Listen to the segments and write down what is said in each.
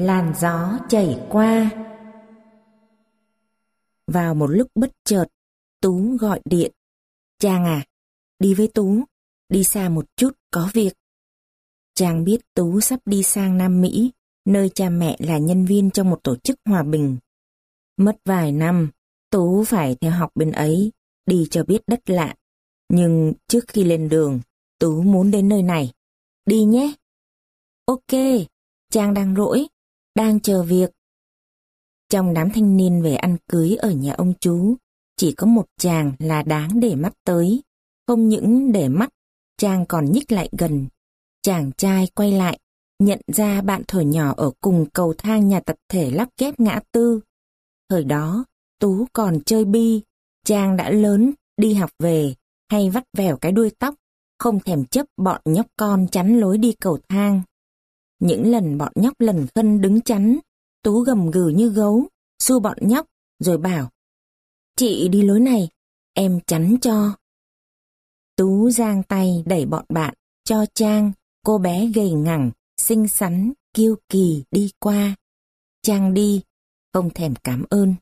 Làn gió chảy qua. Vào một lúc bất chợt, Tú gọi điện. Trang à, đi với Tú, đi xa một chút, có việc. Trang biết Tú sắp đi sang Nam Mỹ, nơi cha mẹ là nhân viên trong một tổ chức hòa bình. Mất vài năm, Tú phải theo học bên ấy, đi cho biết đất lạ. Nhưng trước khi lên đường, Tú muốn đến nơi này. Đi nhé. Ok, Trang đang rỗi, đang chờ việc. Trong đám thanh niên về ăn cưới ở nhà ông chú, chỉ có một chàng là đáng để mắt tới. Không những để mắt, chàng còn nhích lại gần. Chàng trai quay lại, nhận ra bạn thổi nhỏ ở cùng cầu thang nhà tập thể lắp ghép ngã tư. Thời đó, Tú còn chơi bi, chàng đã lớn, đi học về, hay vắt vẻo cái đuôi tóc, không thèm chấp bọn nhóc con chắn lối đi cầu thang. Những lần bọn nhóc lần khân đứng chắn, Tú gầm gừ như gấu, xua bọn nhóc, rồi bảo, chị đi lối này, em chắn cho. Tú giang tay đẩy bọn bạn, cho Trang, cô bé gầy ngẳng, xinh xắn, kiêu kỳ đi qua. Trang đi, không thèm cảm ơn.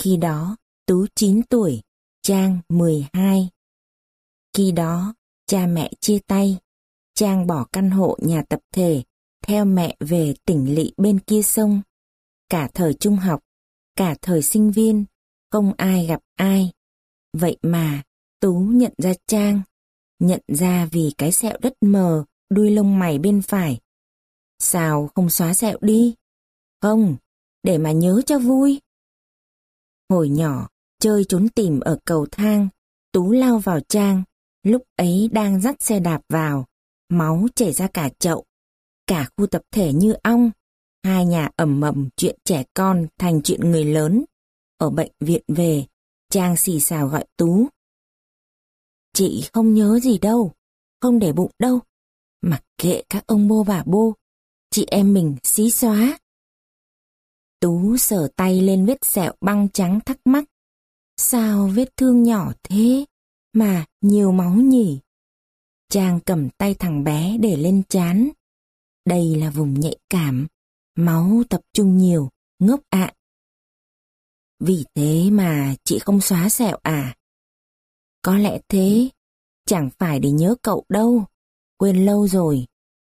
Khi đó, Tú 9 tuổi, Trang 12. Khi đó, cha mẹ chia tay. Trang bỏ căn hộ nhà tập thể, theo mẹ về tỉnh lỵ bên kia sông. Cả thời trung học, cả thời sinh viên, không ai gặp ai. Vậy mà, Tú nhận ra Trang, nhận ra vì cái sẹo đất mờ, đuôi lông mày bên phải. Sao không xóa sẹo đi? Không, để mà nhớ cho vui. Hồi nhỏ, chơi trốn tìm ở cầu thang, Tú lao vào Trang, lúc ấy đang dắt xe đạp vào, máu chảy ra cả chậu. Cả khu tập thể như ong, hai nhà ẩm mầm chuyện trẻ con thành chuyện người lớn. Ở bệnh viện về, Trang xì xào gọi Tú. Chị không nhớ gì đâu, không để bụng đâu. Mặc kệ các ông bô bà bô, chị em mình xí xóa. Tú sờ tay lên vết sẹo băng trắng thắc mắc. Sao vết thương nhỏ thế, mà nhiều máu nhỉ? Trang cầm tay thằng bé để lên chán. Đây là vùng nhạy cảm, máu tập trung nhiều, ngốc ạ. Vì thế mà chị không xóa sẹo à? Có lẽ thế, chẳng phải để nhớ cậu đâu, quên lâu rồi,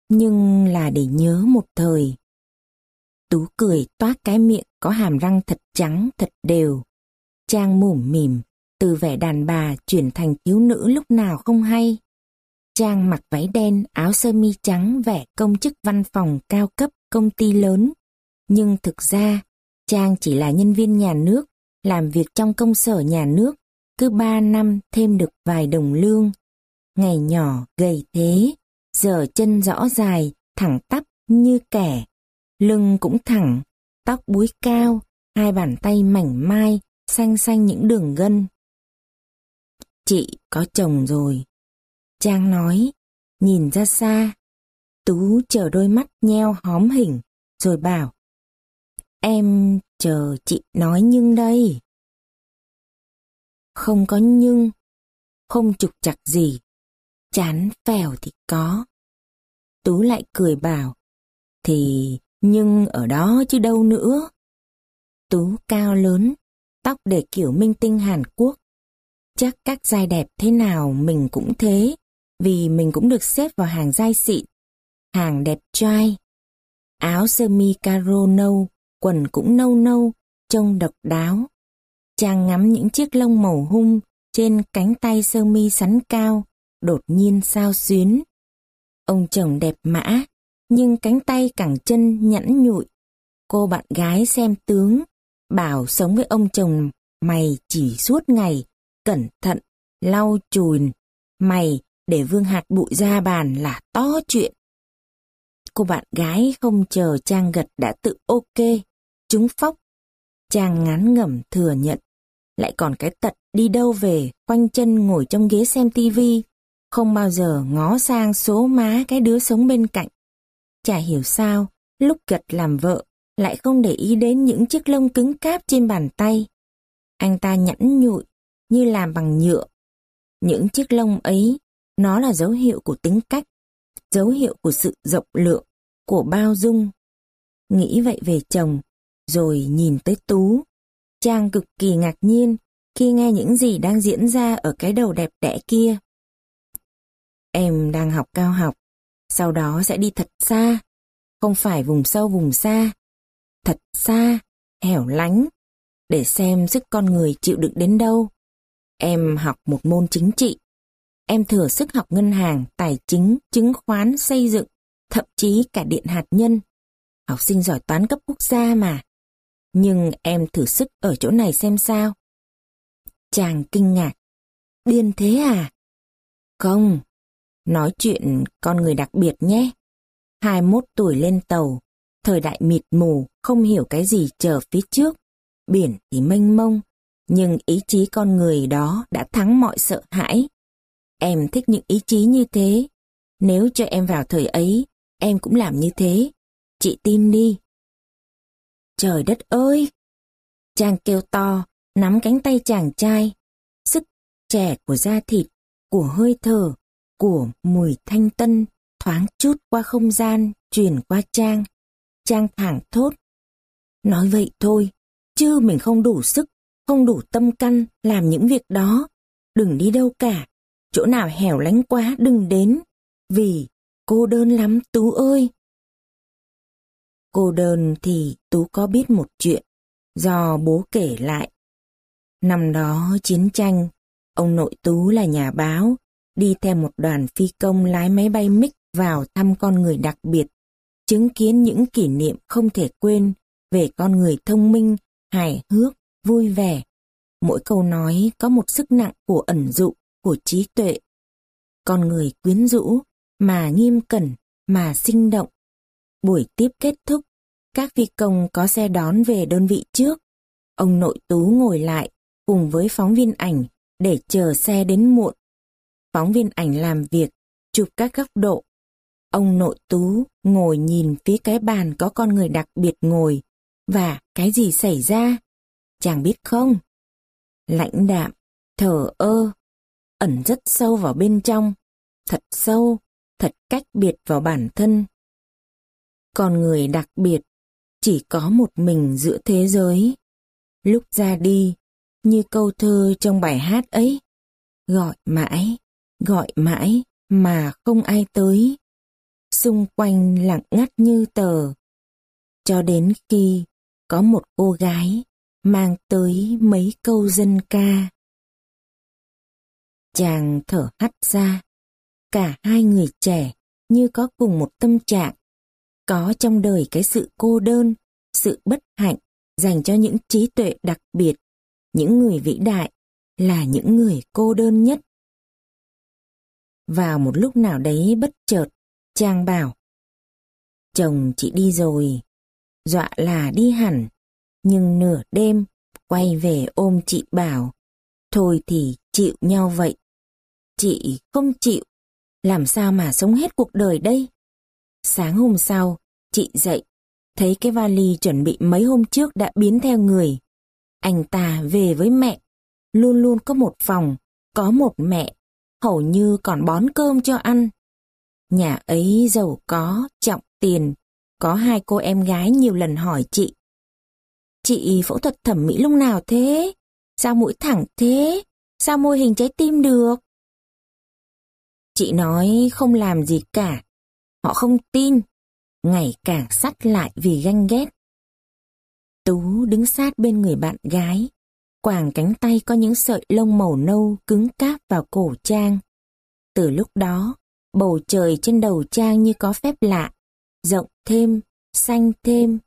nhưng là để nhớ một thời. Tú cười toát cái miệng có hàm răng thật trắng thật đều. Trang mủm mỉm, từ vẻ đàn bà chuyển thành thiếu nữ lúc nào không hay. Trang mặc váy đen, áo sơ mi trắng vẻ công chức văn phòng cao cấp công ty lớn. Nhưng thực ra, Trang chỉ là nhân viên nhà nước, làm việc trong công sở nhà nước, cứ ba năm thêm được vài đồng lương. Ngày nhỏ, gầy thế, giờ chân rõ dài, thẳng tắp như kẻ. Lưng cũng thẳng, tóc búi cao, hai bàn tay mảnh mai, xanh xanh những đường gân. Chị có chồng rồi. Trang nói, nhìn ra xa. Tú chờ đôi mắt nheo hóm hình, rồi bảo. Em chờ chị nói nhưng đây. Không có nhưng, không trục chặt gì. Chán phèo thì có. Tú lại cười bảo. Thì nhưng ở đó chứ đâu nữa. Tú cao lớn, tóc để kiểu minh tinh Hàn Quốc. Chắc các giai đẹp thế nào mình cũng thế, vì mình cũng được xếp vào hàng giai xịn, hàng đẹp trai. Áo sơ mi caro nâu, quần cũng nâu nâu, trông độc đáo. Chàng ngắm những chiếc lông màu hung trên cánh tay sơ mi sắn cao, đột nhiên sao xuyến. Ông chồng đẹp mã, nhưng cánh tay cẳng chân nhẵn nhụi. Cô bạn gái xem tướng, bảo sống với ông chồng mày chỉ suốt ngày, cẩn thận, lau chùi, mày để vương hạt bụi ra bàn là to chuyện. Cô bạn gái không chờ Trang gật đã tự ok, chúng phóc. Trang ngán ngẩm thừa nhận, lại còn cái tật đi đâu về, quanh chân ngồi trong ghế xem tivi, không bao giờ ngó sang số má cái đứa sống bên cạnh. Chả hiểu sao, lúc gật làm vợ, lại không để ý đến những chiếc lông cứng cáp trên bàn tay. Anh ta nhẵn nhụi, như làm bằng nhựa. Những chiếc lông ấy, nó là dấu hiệu của tính cách, dấu hiệu của sự rộng lượng, của bao dung. nghĩ vậy về chồng, rồi nhìn tới Tú. Trang cực kỳ ngạc nhiên khi nghe những gì đang diễn ra ở cái đầu đẹp đẽ kia. Em đang học cao học, sau đó sẽ đi thật xa, không phải vùng sâu vùng xa, thật xa, hẻo lánh, để xem sức con người chịu đựng đến đâu. Em học một môn chính trị. Em thừa sức học ngân hàng, tài chính, chứng khoán, xây dựng, thậm chí cả điện hạt nhân. Học sinh giỏi toán cấp quốc gia mà. Nhưng em thử sức ở chỗ này xem sao. Chàng kinh ngạc. Điên thế à? Không. Nói chuyện con người đặc biệt nhé. 21 tuổi lên tàu, thời đại mịt mù, không hiểu cái gì chờ phía trước. Biển thì mênh mông, nhưng ý chí con người đó đã thắng mọi sợ hãi. Em thích những ý chí như thế. Nếu cho em vào thời ấy, em cũng làm như thế. Chị tin đi. Trời đất ơi! Chàng kêu to, nắm cánh tay chàng trai. Sức trẻ của da thịt, của hơi thở, của mùi thanh tân thoáng chút qua không gian, truyền qua Trang. Trang thẳng thốt. Nói vậy thôi, chứ mình không đủ sức, không đủ tâm căn làm những việc đó. Đừng đi đâu cả, chỗ nào hẻo lánh quá đừng đến, vì cô đơn lắm Tú ơi. Cô đơn thì Tú có biết một chuyện, do bố kể lại. Năm đó chiến tranh, ông nội Tú là nhà báo, đi theo một đoàn phi công lái máy bay MiG vào thăm con người đặc biệt, chứng kiến những kỷ niệm không thể quên về con người thông minh, hài hước, vui vẻ. Mỗi câu nói có một sức nặng của ẩn dụ, của trí tuệ. Con người quyến rũ, mà nghiêm cẩn, mà sinh động. Buổi tiếp kết thúc, các phi công có xe đón về đơn vị trước. Ông nội tú ngồi lại cùng với phóng viên ảnh để chờ xe đến muộn. Phóng viên ảnh làm việc, chụp các góc độ. Ông nội tú ngồi nhìn phía cái bàn có con người đặc biệt ngồi. Và cái gì xảy ra? Chàng biết không? Lãnh đạm, thở ơ, ẩn rất sâu vào bên trong, thật sâu, thật cách biệt vào bản thân. Con người đặc biệt, chỉ có một mình giữa thế giới. Lúc ra đi, như câu thơ trong bài hát ấy, gọi mãi, gọi mãi mà không ai tới. Xung quanh lặng ngắt như tờ. Cho đến khi có một cô gái mang tới mấy câu dân ca. Chàng thở hắt ra, cả hai người trẻ như có cùng một tâm trạng, có trong đời cái sự cô đơn, sự bất hạnh dành cho những trí tuệ đặc biệt, những người vĩ đại là những người cô đơn nhất. Vào một lúc nào đấy bất chợt, chàng bảo, chồng chị đi rồi, dọa là đi hẳn, nhưng nửa đêm quay về ôm chị bảo, thôi thì chịu nhau vậy. Chị không chịu, làm sao mà sống hết cuộc đời đây? Sáng hôm sau, chị dậy, thấy cái vali chuẩn bị mấy hôm trước đã biến theo người. Anh ta về với mẹ, luôn luôn có một phòng, có một mẹ, hầu như còn bón cơm cho ăn. Nhà ấy giàu có, trọng tiền, có hai cô em gái nhiều lần hỏi chị. Chị phẫu thuật thẩm mỹ lúc nào thế? Sao mũi thẳng thế? Sao môi hình trái tim được? Chị nói không làm gì cả. Họ không tin. Ngày càng sắt lại vì ganh ghét. Tú đứng sát bên người bạn gái. Quàng cánh tay có những sợi lông màu nâu cứng cáp vào cổ Trang. Từ lúc đó, bầu trời trên đầu Trang như có phép lạ. Rộng thêm, xanh thêm.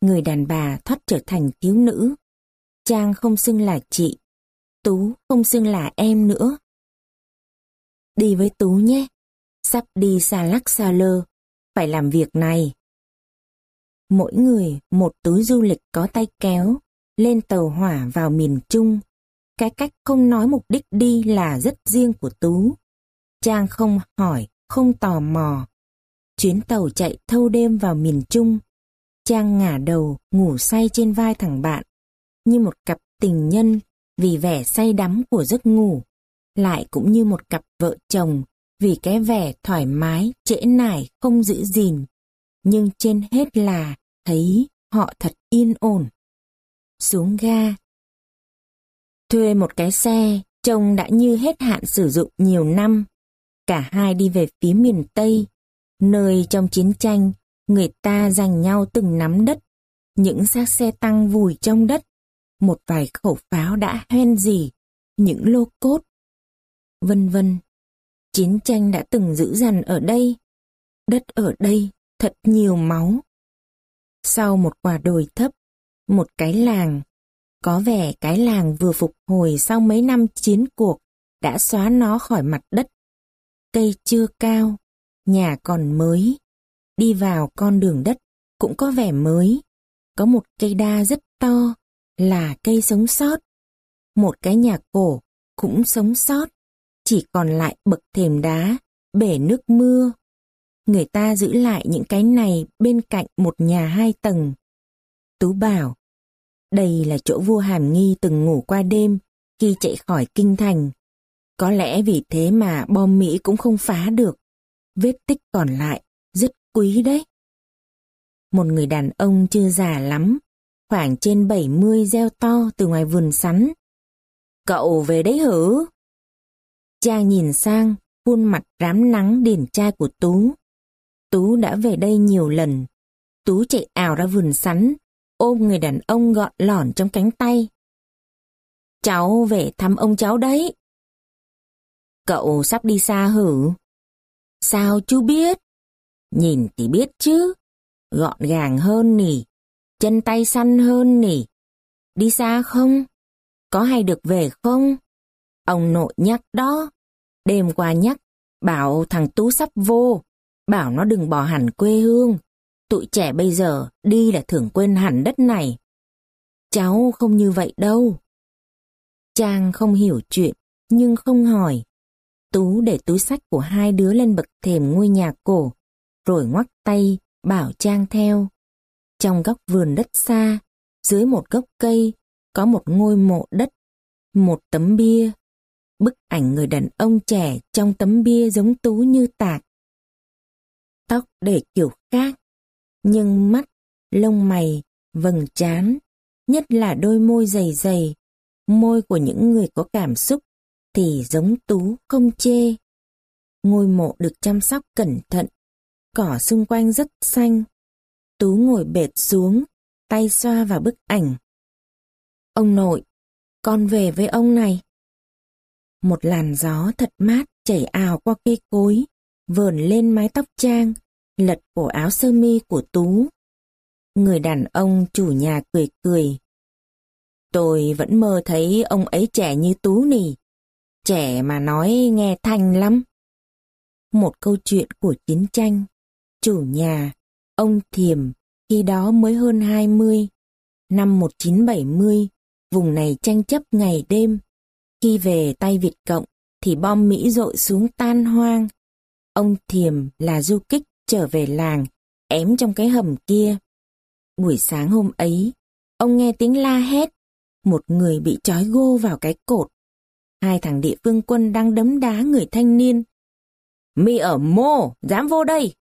Người đàn bà thoát trở thành thiếu nữ. Trang không xưng là chị. Tú không xưng là em nữa. Đi với Tú nhé. Sắp đi xa lắc xa lơ. Phải làm việc này. Mỗi người một túi du lịch có tay kéo. Lên tàu hỏa vào miền Trung. Cái cách không nói mục đích đi là rất riêng của Tú. Trang không hỏi, không tò mò. Chuyến tàu chạy thâu đêm vào miền Trung. Trang ngả đầu, ngủ say trên vai thằng bạn. Như một cặp tình nhân vì vẻ say đắm của giấc ngủ lại cũng như một cặp vợ chồng vì cái vẻ thoải mái, trễ nải, không giữ gìn. Nhưng trên hết là thấy họ thật yên ổn. Xuống ga. Thuê một cái xe, trông đã như hết hạn sử dụng nhiều năm. Cả hai đi về phía miền Tây, nơi trong chiến tranh, người ta giành nhau từng nắm đất. Những xác xe tăng vùi trong đất, một vài khẩu pháo đã hoen gì, những lô cốt. Vân vân. Chiến tranh đã từng giữ dằn ở đây. Đất ở đây thật nhiều máu. Sau một quả đồi thấp, một cái làng, có vẻ cái làng vừa phục hồi sau mấy năm chiến cuộc đã xóa nó khỏi mặt đất. Cây chưa cao, nhà còn mới. Đi vào con đường đất cũng có vẻ mới. Có một cây đa rất to, là cây sống sót. Một cái nhà cổ cũng sống sót, chỉ còn lại bậc thềm đá, bể nước mưa. Người ta giữ lại những cái này bên cạnh một nhà hai tầng. Tú bảo, đây là chỗ vua Hàm Nghi từng ngủ qua đêm khi chạy khỏi kinh thành. Có lẽ vì thế mà bom Mỹ cũng không phá được. Vết tích còn lại rất quý đấy. Một người đàn ông chưa già lắm, khoảng trên 70 gieo to từ ngoài vườn sắn. Cậu về đấy hử? Trang nhìn sang, khuôn mặt rám nắng điển trai của Tú. Tú đã về đây nhiều lần. Tú chạy ảo ra vườn sắn, ôm người đàn ông gọn lỏn trong cánh tay. Cháu về thăm ông cháu đấy. Cậu sắp đi xa hử? Sao chú biết? Nhìn thì biết chứ. Gọn gàng hơn nỉ, chân tay săn hơn nỉ. Đi xa không? Có hay được về không? Ông nội nhắc đó. Đêm qua nhắc, bảo thằng Tú sắp vô. Bảo nó đừng bỏ hẳn quê hương. Tụi trẻ bây giờ đi là thường quên hẳn đất này. Cháu không như vậy đâu. Trang không hiểu chuyện, nhưng không hỏi. Tú để túi sách của hai đứa lên bậc thềm ngôi nhà cổ, rồi ngoắc tay, bảo Trang theo. Trong góc vườn đất xa, dưới một gốc cây, có một ngôi mộ đất, một tấm bia. Bức ảnh người đàn ông trẻ trong tấm bia giống Tú như tạc. Tóc để kiểu khác, nhưng mắt, lông mày, vầng trán, nhất là đôi môi dày dày, môi của những người có cảm xúc, thì giống Tú không chê. Ngôi mộ được chăm sóc cẩn thận, cỏ xung quanh rất xanh. Tú ngồi bệt xuống, tay xoa vào bức ảnh. Ông nội, con về với ông này. Một làn gió thật mát chảy ào qua cây cối, vờn lên mái tóc trang, lật cổ áo sơ mi của Tú. Người đàn ông chủ nhà cười cười. Tôi vẫn mơ thấy ông ấy trẻ như Tú nì. Trẻ mà nói nghe thanh lắm. Một câu chuyện của chiến tranh. Chủ nhà, ông Thiềm, khi đó mới hơn 20. Năm 1970, vùng này tranh chấp ngày đêm. Khi về tay Việt Cộng, thì bom Mỹ rội xuống tan hoang. Ông Thiềm là du kích trở về làng, ém trong cái hầm kia. Buổi sáng hôm ấy, ông nghe tiếng la hét, một người bị trói gô vào cái cột. Hai thằng địa phương quân đang đấm đá người thanh niên. Mi ở mô, dám vô đây.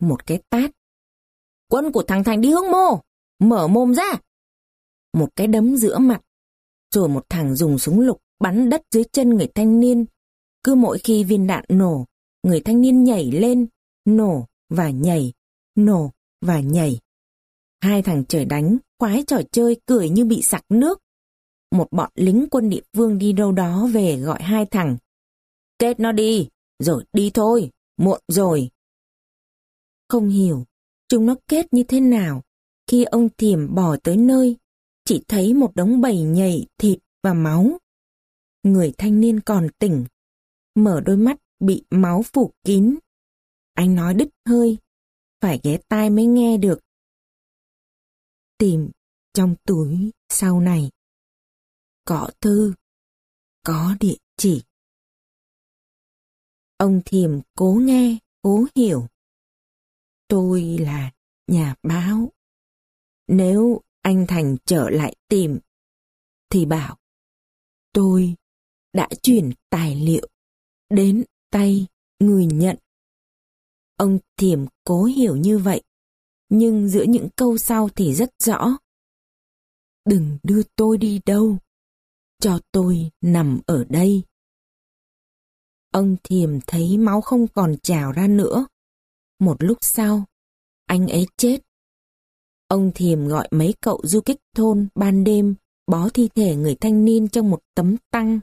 Một cái tát. Quân của thằng Thành đi hướng mô, mở mồm ra. Một cái đấm giữa mặt. Rồi một thằng dùng súng lục bắn đất dưới chân người thanh niên. Cứ mỗi khi viên đạn nổ, người thanh niên nhảy lên, nổ và nhảy, nổ và nhảy. Hai thằng trời đánh, quái trò chơi cười như bị sặc nước. Một bọn lính quân địa phương đi đâu đó về gọi hai thằng. Kết nó đi, rồi đi thôi, muộn rồi. Không hiểu, chúng nó kết như thế nào khi ông Thiểm bỏ tới nơi, chỉ thấy một đống bầy nhảy thịt và máu. Người thanh niên còn tỉnh, mở đôi mắt bị máu phủ kín. Anh nói đứt hơi, phải ghé tai mới nghe được. Tìm trong túi sau này. Có thư, có địa chỉ. Ông Thiềm cố nghe, cố hiểu. Tôi là nhà báo. Nếu anh Thành trở lại tìm, thì bảo, tôi đã chuyển tài liệu đến tay người nhận. Ông Thiểm cố hiểu như vậy, nhưng giữa những câu sau thì rất rõ. Đừng đưa tôi đi đâu, cho tôi nằm ở đây. Ông Thiềm thấy máu không còn trào ra nữa. Một lúc sau, anh ấy chết. Ông Thiềm gọi mấy cậu du kích thôn ban đêm bó thi thể người thanh niên trong một tấm tăng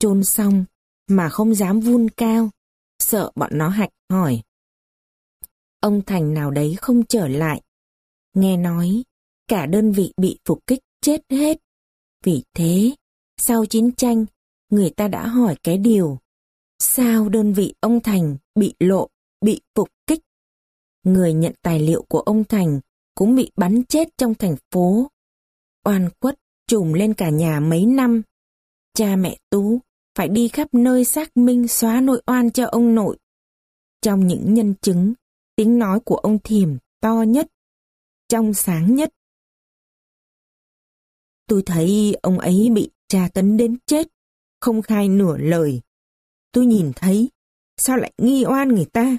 chôn xong mà không dám vun cao, sợ bọn nó hạch hỏi. Ông Thành nào đấy không trở lại. Nghe nói, cả đơn vị bị phục kích chết hết. Vì thế, sau chiến tranh, người ta đã hỏi cái điều. Sao đơn vị ông Thành bị lộ, bị phục kích? Người nhận tài liệu của ông Thành cũng bị bắn chết trong thành phố. Oan quất trùm lên cả nhà mấy năm. Cha mẹ Tú phải đi khắp nơi xác minh xóa nội oan cho ông nội. Trong những nhân chứng, tiếng nói của ông Thiềm to nhất, trong sáng nhất. Tôi thấy ông ấy bị tra tấn đến chết, không khai nửa lời. Tôi nhìn thấy, sao lại nghi oan người ta?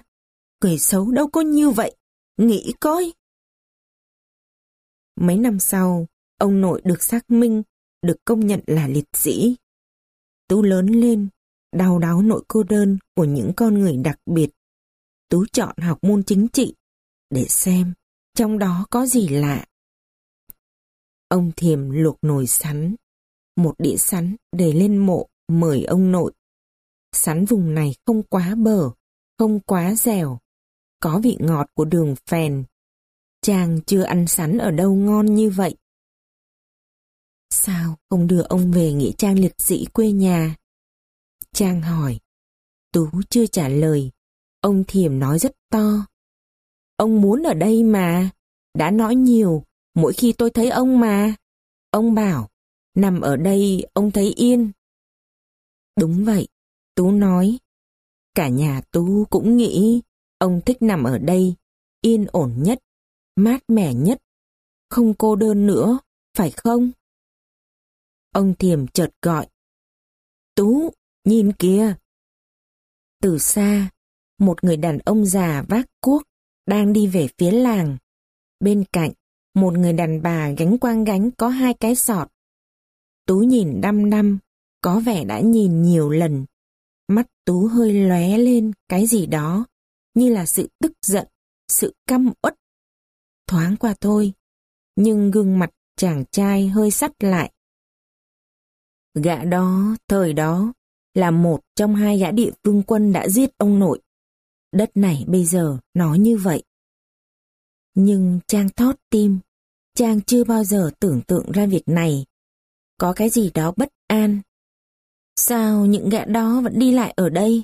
Người xấu đâu có như vậy, nghĩ coi. Mấy năm sau, ông nội được xác minh, được công nhận là liệt sĩ. Tú lớn lên, đau đáu nội cô đơn của những con người đặc biệt. Tú chọn học môn chính trị để xem trong đó có gì lạ. Ông Thiềm luộc nồi sắn, một đĩa sắn để lên mộ mời ông nội. Sắn vùng này không quá bở, không quá dẻo, có vị ngọt của đường phèn. Chàng chưa ăn sắn ở đâu ngon như vậy. Sao không đưa ông về nghĩa trang liệt sĩ quê nhà? Trang hỏi. Tú chưa trả lời. Ông Thiểm nói rất to. Ông muốn ở đây mà. Đã nói nhiều, mỗi khi tôi thấy ông mà. Ông bảo, nằm ở đây ông thấy yên. Đúng vậy, Tú nói. Cả nhà Tú cũng nghĩ ông thích nằm ở đây, yên ổn nhất, mát mẻ nhất, không cô đơn nữa, phải không? Ông Thiềm chợt gọi. Tú, nhìn kìa. Từ xa, một người đàn ông già vác cuốc đang đi về phía làng. Bên cạnh, một người đàn bà gánh quang gánh có hai cái sọt. Tú nhìn đăm đăm, có vẻ đã nhìn nhiều lần. Mắt Tú hơi lóe lên cái gì đó, như là sự tức giận, sự căm uất. Thoáng qua thôi, nhưng gương mặt chàng trai hơi sắt lại. Gã đó, thời đó, là một trong hai gã địa phương quân đã giết ông nội. Đất này bây giờ nó như vậy. Nhưng Trang thót tim, Trang chưa bao giờ tưởng tượng ra việc này. Có cái gì đó bất an. Sao những gã đó vẫn đi lại ở đây,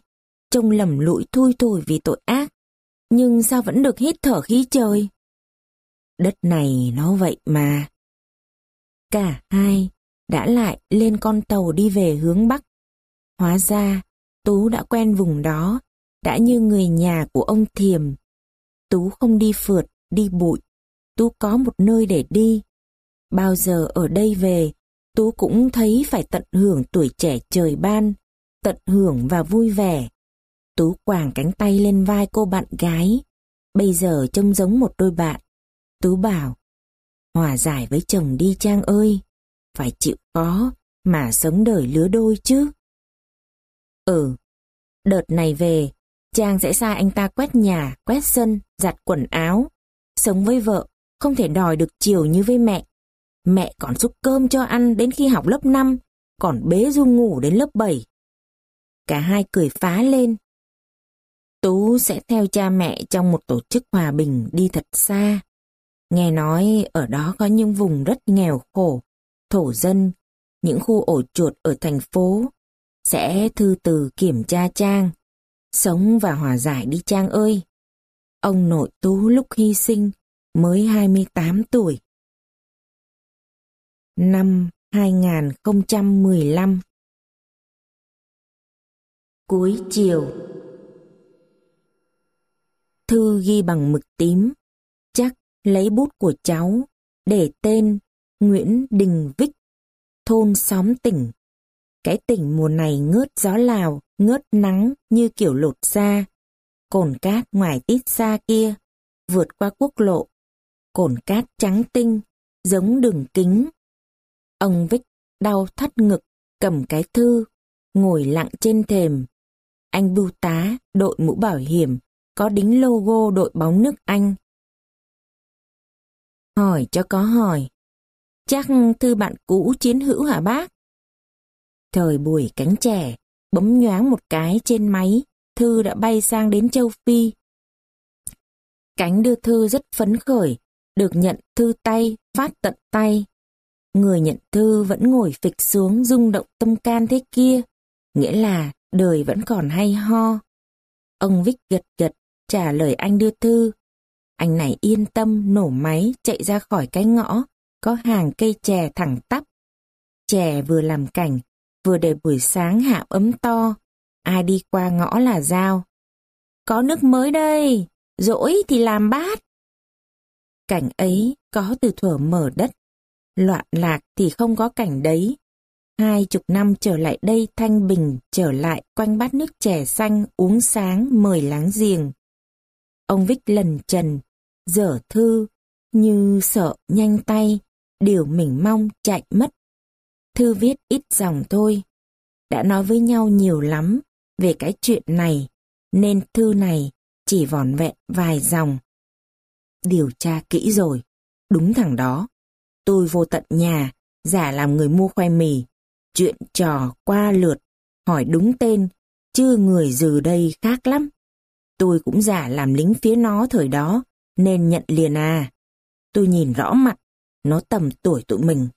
trông lầm lũi thui thủi vì tội ác, nhưng sao vẫn được hít thở khí trời? Đất này nó vậy mà. Cả hai đã lại lên con tàu đi về hướng Bắc. Hóa ra, Tú đã quen vùng đó, đã như người nhà của ông Thiềm. Tú không đi phượt, đi bụi. Tú có một nơi để đi. Bao giờ ở đây về, Tú cũng thấy phải tận hưởng tuổi trẻ trời ban, tận hưởng và vui vẻ. Tú quàng cánh tay lên vai cô bạn gái. Bây giờ trông giống một đôi bạn. Tú bảo, hòa giải với chồng đi Trang ơi phải chịu khó mà sống đời lứa đôi chứ. Ừ, đợt này về, Trang sẽ sai anh ta quét nhà, quét sân, giặt quần áo. Sống với vợ, không thể đòi được chiều như với mẹ. Mẹ còn xúc cơm cho ăn đến khi học lớp 5, còn bế Du ngủ đến lớp 7. Cả hai cười phá lên. Tú sẽ theo cha mẹ trong một tổ chức hòa bình đi thật xa. Nghe nói ở đó có những vùng rất nghèo khổ, thổ dân, những khu ổ chuột ở thành phố, sẽ thư từ kiểm tra Trang. Sống và hòa giải đi Trang ơi. Ông nội Tú lúc hy sinh mới 28 tuổi. Năm 2015 Cuối chiều Thư ghi bằng mực tím, chắc lấy bút của cháu, để tên Nguyễn Đình Vích, thôn xóm tỉnh. Cái tỉnh mùa này ngớt gió lào, ngớt nắng như kiểu lột da. Cồn cát ngoài tít xa kia, vượt qua quốc lộ, cồn cát trắng tinh, giống đường kính. Ông Vích đau thắt ngực, cầm cái thư, ngồi lặng trên thềm. Anh bưu tá, đội mũ bảo hiểm, có đính logo đội bóng nước Anh. Hỏi cho có hỏi. Chắc thư bạn cũ chiến hữu hả bác? Thời buổi cánh trẻ, bấm nhoáng một cái trên máy, thư đã bay sang đến châu Phi. Cánh đưa thư rất phấn khởi, được nhận thư tay, phát tận tay. Người nhận thư vẫn ngồi phịch xuống rung động tâm can thế kia, nghĩa là đời vẫn còn hay ho. Ông Vích gật gật, trả lời anh đưa thư. Anh này yên tâm nổ máy chạy ra khỏi cái ngõ, có hàng cây chè thẳng tắp. Chè vừa làm cảnh, vừa để buổi sáng hạ ấm to, ai đi qua ngõ là dao. Có nước mới đây, dỗi thì làm bát. Cảnh ấy có từ thuở mở đất, loạn lạc thì không có cảnh đấy. Hai chục năm trở lại đây thanh bình trở lại quanh bát nước chè xanh uống sáng mời láng giềng. Ông Vích lần trần, dở thư, như sợ nhanh tay, điều mình mong chạy mất. Thư viết ít dòng thôi. Đã nói với nhau nhiều lắm về cái chuyện này, nên thư này chỉ vòn vẹn vài dòng. Điều tra kỹ rồi, đúng thằng đó. Tôi vô tận nhà, giả làm người mua khoai mì, chuyện trò qua lượt, hỏi đúng tên, chứ người dừ đây khác lắm. Tôi cũng giả làm lính phía nó thời đó, nên nhận liền à. Tôi nhìn rõ mặt, nó tầm tuổi tụi mình.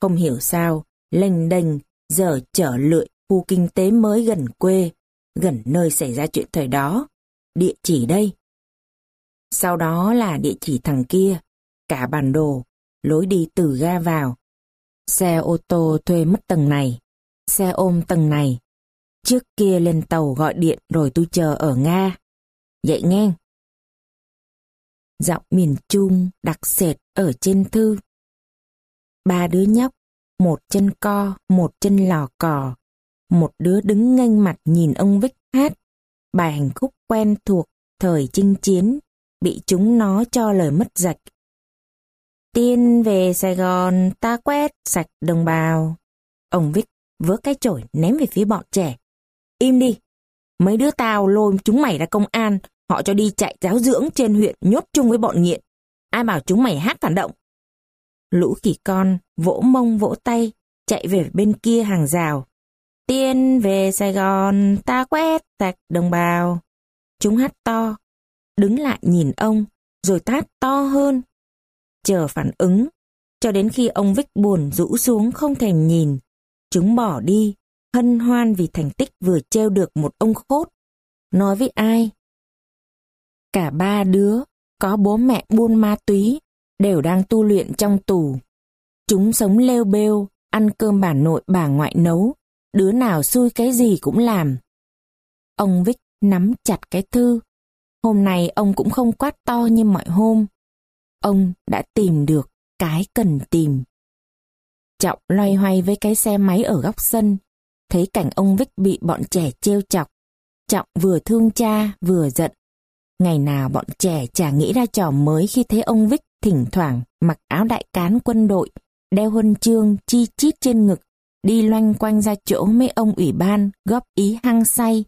Không hiểu sao, lênh đênh, giờ trở lượi khu kinh tế mới gần quê, gần nơi xảy ra chuyện thời đó. Địa chỉ đây. Sau đó là địa chỉ thằng kia, cả bản đồ, lối đi từ ga vào. Xe ô tô thuê mất tầng này, xe ôm tầng này. Trước kia lên tàu gọi điện rồi tôi chờ ở Nga. Dậy nghe. Giọng miền Trung đặc sệt ở trên thư. Ba đứa nhóc, một chân co, một chân lò cò. Một đứa đứng nghênh mặt nhìn ông Vích hát. Bài hành khúc quen thuộc thời chinh chiến, bị chúng nó cho lời mất dạch. Tiên về Sài Gòn, ta quét sạch đồng bào. Ông Vích vớ cái chổi ném về phía bọn trẻ. Im đi, mấy đứa tao lôi chúng mày ra công an, họ cho đi chạy giáo dưỡng trên huyện nhốt chung với bọn nghiện. Ai bảo chúng mày hát phản động? Lũ kỳ con vỗ mông vỗ tay, chạy về bên kia hàng rào. Tiên về Sài Gòn, ta quét sạch đồng bào. Chúng hát to, đứng lại nhìn ông, rồi tát to hơn. Chờ phản ứng, cho đến khi ông Vích buồn rũ xuống không thèm nhìn. Chúng bỏ đi, hân hoan vì thành tích vừa treo được một ông khốt. Nói với ai? Cả ba đứa, có bố mẹ buôn ma túy, đều đang tu luyện trong tù. Chúng sống lêu bêu, ăn cơm bà nội bà ngoại nấu, đứa nào xui cái gì cũng làm. Ông Vích nắm chặt cái thư. Hôm nay ông cũng không quát to như mọi hôm. Ông đã tìm được cái cần tìm. Trọng loay hoay với cái xe máy ở góc sân, thấy cảnh ông Vích bị bọn trẻ trêu chọc. Trọng vừa thương cha vừa giận. Ngày nào bọn trẻ chả nghĩ ra trò mới khi thấy ông Vích thỉnh thoảng mặc áo đại cán quân đội, đeo huân chương chi chít trên ngực, đi loanh quanh ra chỗ mấy ông ủy ban góp ý hăng say.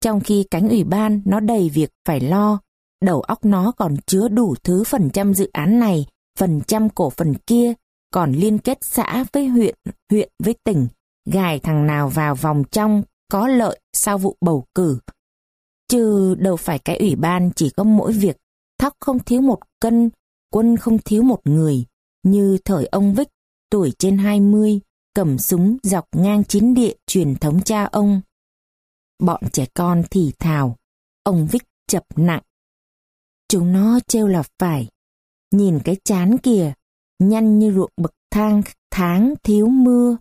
Trong khi cánh ủy ban nó đầy việc phải lo, đầu óc nó còn chứa đủ thứ phần trăm dự án này, phần trăm cổ phần kia, còn liên kết xã với huyện, huyện với tỉnh, gài thằng nào vào vòng trong có lợi sau vụ bầu cử. Chứ đâu phải cái ủy ban chỉ có mỗi việc thóc không thiếu một cân, quân không thiếu một người, như thời ông Vích, tuổi trên 20, cầm súng dọc ngang chiến địa truyền thống cha ông. Bọn trẻ con thì thào, ông Vích chập nặng. Chúng nó trêu là phải. Nhìn cái chán kìa, nhăn như ruộng bậc thang tháng thiếu mưa.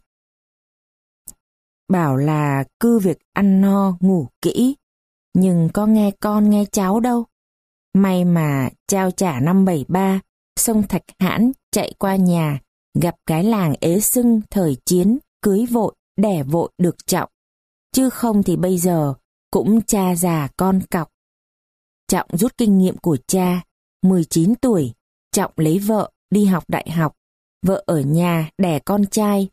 Bảo là cứ việc ăn no ngủ kỹ, nhưng có nghe con nghe cháu đâu. May mà trao trả năm 73, sông Thạch Hãn chạy qua nhà, gặp cái làng ế sưng thời chiến, cưới vội, đẻ vội được trọng. Chứ không thì bây giờ cũng cha già con cọc. Trọng rút kinh nghiệm của cha, 19 tuổi, Trọng lấy vợ, đi học đại học. Vợ ở nhà, đẻ con trai.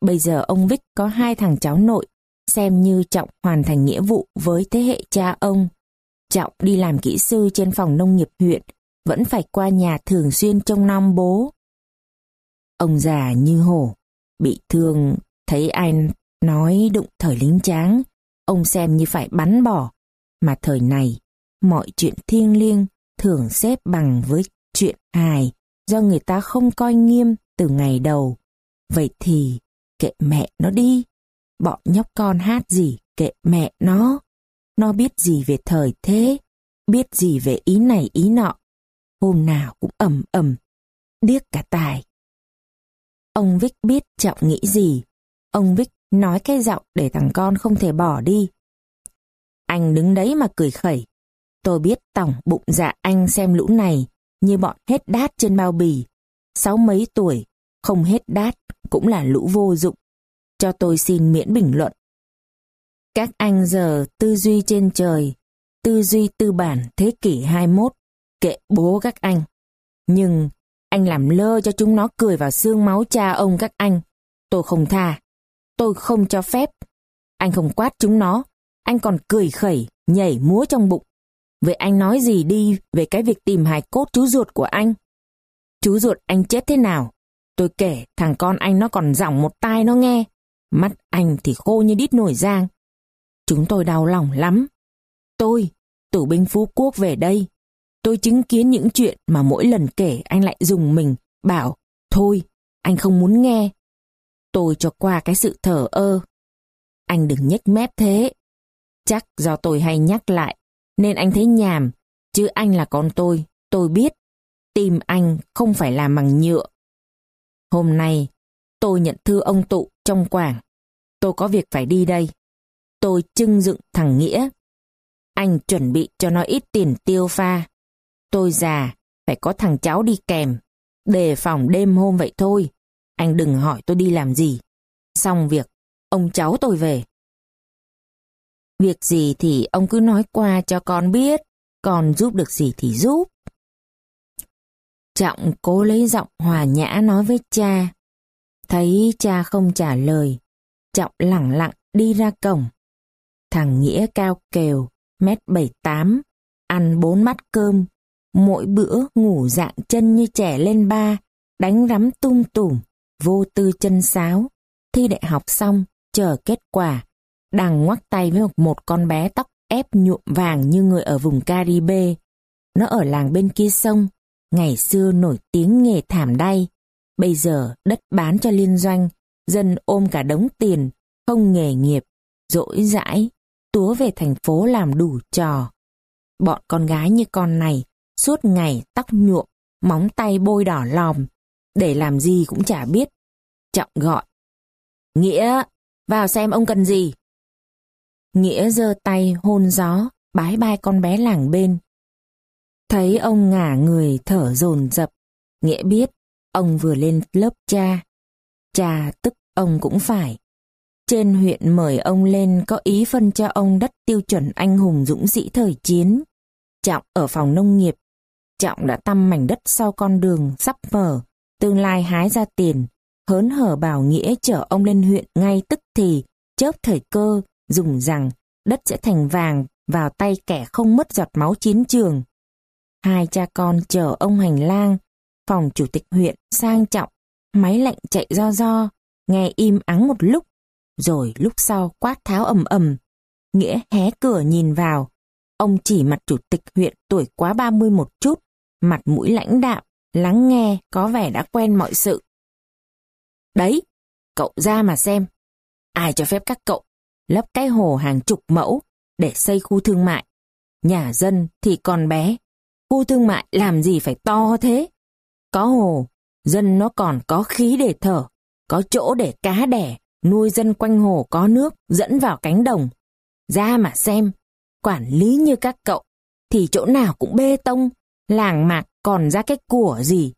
Bây giờ ông Vích có hai thằng cháu nội, xem như Trọng hoàn thành nghĩa vụ với thế hệ cha ông. Trọng đi làm kỹ sư trên phòng nông nghiệp huyện, vẫn phải qua nhà thường xuyên trông nom bố. Ông già như hổ, bị thương, thấy ai nói đụng thời lính tráng, ông xem như phải bắn bỏ. Mà thời này, mọi chuyện thiêng liêng thường xếp bằng với chuyện hài do người ta không coi nghiêm từ ngày đầu. Vậy thì kệ mẹ nó đi. Bọn nhóc con hát gì kệ mẹ nó. Nó biết gì về thời thế, biết gì về ý này ý nọ. Hôm nào cũng ầm ầm, điếc cả tài. Ông Vích biết Trọng nghĩ gì. Ông Vích nói cái giọng để thằng con không thể bỏ đi. Anh đứng đấy mà cười khẩy. Tôi biết tổng bụng dạ anh xem lũ này như bọn hết đát trên bao bì. Sáu mấy tuổi, không hết đát cũng là lũ vô dụng. Cho tôi xin miễn bình luận. Các anh giờ tư duy trên trời, tư duy tư bản thế kỷ 21, kệ bố các anh. Nhưng anh làm lơ cho chúng nó cười vào xương máu cha ông các anh. Tôi không tha. Tôi không cho phép. Anh không quát chúng nó. Anh còn cười khẩy, nhảy múa trong bụng. Vậy anh nói gì đi về cái việc tìm hài cốt chú ruột của anh? Chú ruột anh chết thế nào? Tôi kể thằng con anh nó còn giỏng một tai nó nghe. Mắt anh thì khô như đít nổi giang. Chúng tôi đau lòng lắm. Tôi, tù binh Phú Quốc về đây. Tôi chứng kiến những chuyện mà mỗi lần kể anh lại dùng mình, bảo, thôi, anh không muốn nghe. Tôi cho qua cái sự thở ơ. Anh đừng nhếch mép thế. Chắc do tôi hay nhắc lại, nên anh thấy nhàm, chứ anh là con tôi, tôi biết. Tim anh không phải làm bằng nhựa. Hôm nay, tôi nhận thư ông tụ trong quảng. Tôi có việc phải đi đây. Tôi trưng dựng thằng Nghĩa. Anh chuẩn bị cho nó ít tiền tiêu pha. Tôi già, phải có thằng cháu đi kèm. Đề phòng đêm hôm vậy thôi. Anh đừng hỏi tôi đi làm gì. Xong việc, ông cháu tôi về. Việc gì thì ông cứ nói qua cho con biết, con giúp được gì thì giúp. Trọng cố lấy giọng hòa nhã nói với cha. Thấy cha không trả lời, Trọng lẳng lặng đi ra cổng. Thằng Nghĩa cao kèo, mét bảy tám, ăn bốn bát cơm, mỗi bữa ngủ dạng chân như trẻ lên ba, đánh rắm tung tủm, vô tư chân sáo. Thi đại học xong, chờ kết quả, đằng ngoắc tay với một con bé tóc ép nhuộm vàng như người ở vùng Caribe. Nó ở làng bên kia sông, ngày xưa nổi tiếng nghề thảm đay. Bây giờ đất bán cho liên doanh, dân ôm cả đống tiền, không nghề nghiệp, dỗi dãi, túa về thành phố làm đủ trò. Bọn con gái như con này, suốt ngày tóc nhuộm, móng tay bôi đỏ lòm, để làm gì cũng chả biết. Trọng gọi. Nghĩa, vào xem ông cần gì. Nghĩa giơ tay hôn gió, bái bai con bé làng bên. Thấy ông ngả người thở dồn dập, Nghĩa biết ông vừa lên lớp cha. Cha tức ông cũng phải. Trên huyện mời ông lên có ý phân cho ông đất tiêu chuẩn anh hùng dũng sĩ thời chiến. Trọng ở phòng nông nghiệp. Trọng đã tăm mảnh đất sau con đường sắp mở, tương lai hái ra tiền. Hớn hở bảo Nghĩa chở ông lên huyện ngay tức thì, chớp thời cơ, dùng rằng đất sẽ thành vàng vào tay kẻ không mất giọt máu chiến trường. Hai cha con chở ông hành lang, phòng chủ tịch huyện sang trọng, máy lạnh chạy do do, nghe im ắng một lúc, rồi lúc sau quát tháo ầm ầm. Nghĩa hé cửa nhìn vào, ông chỉ mặt chủ tịch huyện tuổi quá 30 một chút, mặt mũi lãnh đạm, lắng nghe có vẻ đã quen mọi sự. Đấy, cậu ra mà xem. Ai cho phép các cậu lấp cái hồ hàng chục mẫu để xây khu thương mại. Nhà dân thì còn bé, khu thương mại làm gì phải to thế? Có hồ, dân nó còn có khí để thở, có chỗ để cá đẻ, nuôi dân quanh hồ có nước dẫn vào cánh đồng. Ra mà xem, quản lý như các cậu, thì chỗ nào cũng bê tông, làng mạc còn ra cái của gì.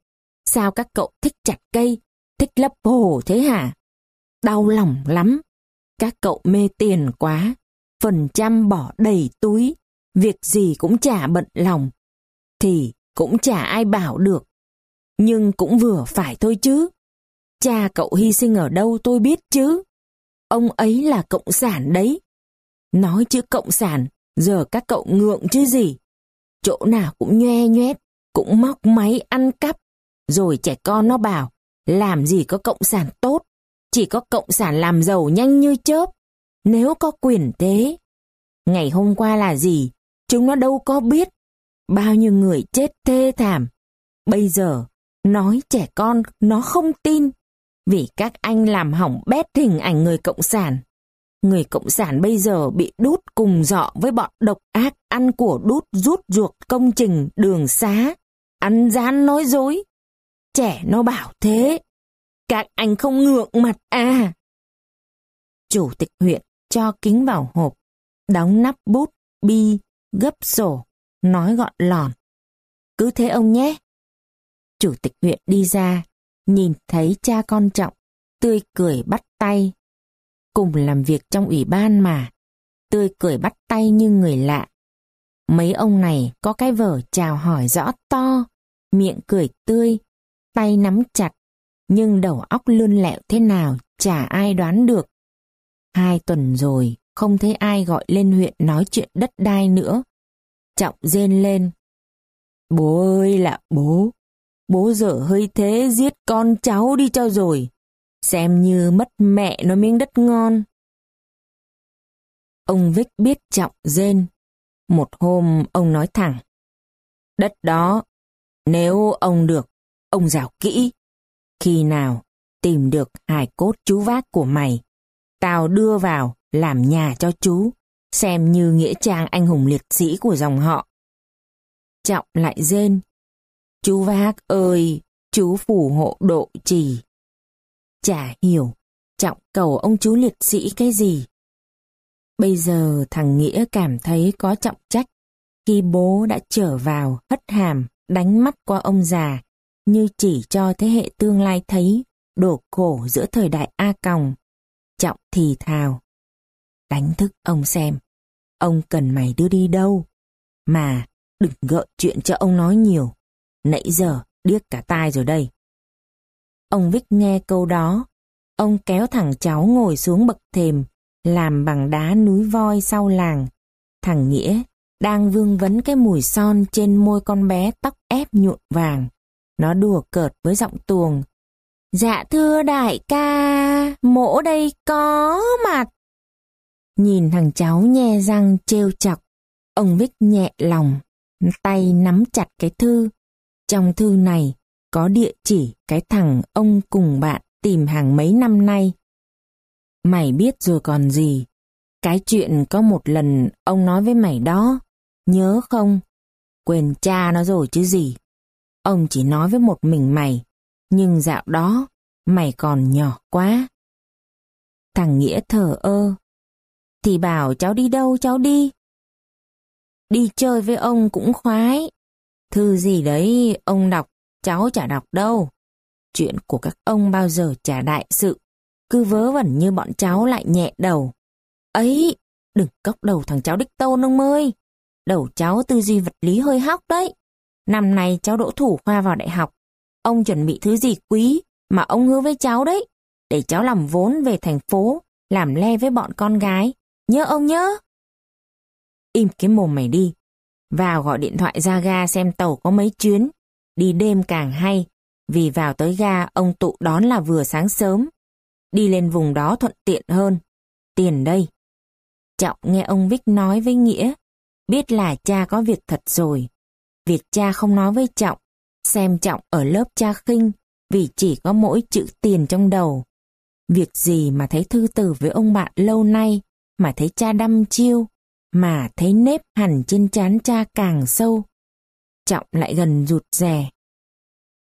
Sao các cậu thích chặt cây, thích lấp hồ thế hả? Đau lòng lắm. Các cậu mê tiền quá, phần trăm bỏ đầy túi, việc gì cũng chả bận lòng. Thì cũng chả ai bảo được. Nhưng cũng vừa phải thôi chứ. Cha cậu hy sinh ở đâu tôi biết chứ. Ông ấy là cộng sản đấy. Nói chữ cộng sản, giờ các cậu ngượng chứ gì. Chỗ nào cũng nhoe nhoét, cũng móc máy ăn cắp. Rồi trẻ con nó bảo, làm gì có cộng sản tốt, chỉ có cộng sản làm giàu nhanh như chớp. Nếu có quyền thế. Ngày hôm qua là gì, chúng nó đâu có biết. Bao nhiêu người chết thê thảm. Bây giờ, nói trẻ con nó không tin. Vì các anh làm hỏng bét hình ảnh người cộng sản. Người cộng sản bây giờ bị đút cùng dọ với bọn độc ác ăn của đút rút ruột công trình đường xá. Ăn gian nói dối. Trẻ nó bảo thế. Các anh không ngượng mặt à. Chủ tịch huyện cho kính vào hộp, đóng nắp bút, bi, gấp sổ, nói gọn lòn. Cứ thế ông nhé. Chủ tịch huyện đi ra, nhìn thấy cha con trọng, tươi cười bắt tay. Cùng làm việc trong ủy ban mà, tươi cười bắt tay như người lạ. Mấy ông này có cái vở chào hỏi rõ to, miệng cười tươi, tay nắm chặt, nhưng đầu óc lươn lẹo thế nào chả ai đoán được. Hai tuần rồi, không thấy ai gọi lên huyện nói chuyện đất đai nữa. Trọng rên lên. Bố ơi là bố, bố dở hơi thế giết con cháu đi cho rồi. Xem như mất mẹ nó miếng đất ngon. Ông Vích biết Trọng rên. Một hôm ông nói thẳng. Đất đó, nếu ông được, ông rào kỹ. Khi nào tìm được hài cốt chú vác của mày, tao đưa vào làm nhà cho chú, xem như nghĩa trang anh hùng liệt sĩ của dòng họ. Trọng lại rên. Chú vác ơi, chú phù hộ độ trì. Chả hiểu, Trọng cầu ông chú liệt sĩ cái gì. Bây giờ thằng Nghĩa cảm thấy có trọng trách khi bố đã trở vào hất hàm đánh mắt qua ông già như chỉ cho thế hệ tương lai thấy đổ khổ giữa thời đại A Còng. Trọng thì thào. Đánh thức ông xem. Ông cần mày đưa đi đâu? Mà đừng gợi chuyện cho ông nói nhiều. Nãy giờ điếc cả tai rồi đây. Ông Vích nghe câu đó. Ông kéo thằng cháu ngồi xuống bậc thềm, làm bằng đá núi voi sau làng. Thằng Nghĩa đang vương vấn cái mùi son trên môi con bé tóc ép nhuộm vàng. Nó đùa cợt với giọng tuồng. Dạ thưa đại ca, mỗ đây có mặt. Nhìn thằng cháu nhe răng trêu chọc, ông Vích nhẹ lòng, tay nắm chặt cái thư. Trong thư này có địa chỉ cái thằng ông cùng bạn tìm hàng mấy năm nay. Mày biết rồi còn gì. Cái chuyện có một lần ông nói với mày đó, nhớ không? Quên cha nó rồi chứ gì. Ông chỉ nói với một mình mày, nhưng dạo đó mày còn nhỏ quá. Thằng Nghĩa thở ơ. Thì bảo cháu đi đâu cháu đi. Đi chơi với ông cũng khoái. Thư gì đấy ông đọc, cháu chả đọc đâu. Chuyện của các ông bao giờ chả đại sự. Cứ vớ vẩn như bọn cháu lại nhẹ đầu. Ấy, đừng cốc đầu thằng cháu đích tôn ông ơi. Đầu cháu tư duy vật lý hơi hóc đấy. Năm nay cháu đỗ thủ khoa vào đại học. Ông chuẩn bị thứ gì quý mà ông hứa với cháu đấy. Để cháu làm vốn về thành phố, làm le với bọn con gái. Nhớ ông nhớ. Im cái mồm mày đi. Vào gọi điện thoại ra ga xem tàu có mấy chuyến. Đi đêm càng hay. Vì vào tới ga ông tụ đón là vừa sáng sớm. Đi lên vùng đó thuận tiện hơn. Tiền đây. Trọng nghe ông Vích nói với Nghĩa. Biết là cha có việc thật rồi. Việc cha không nói với Trọng, xem Trọng ở lớp cha khinh vì chỉ có mỗi chữ tiền trong đầu. Việc gì mà thấy thư từ với ông bạn lâu nay, mà thấy cha đăm chiêu, mà thấy nếp hẳn trên trán cha càng sâu. Trọng lại gần rụt rè.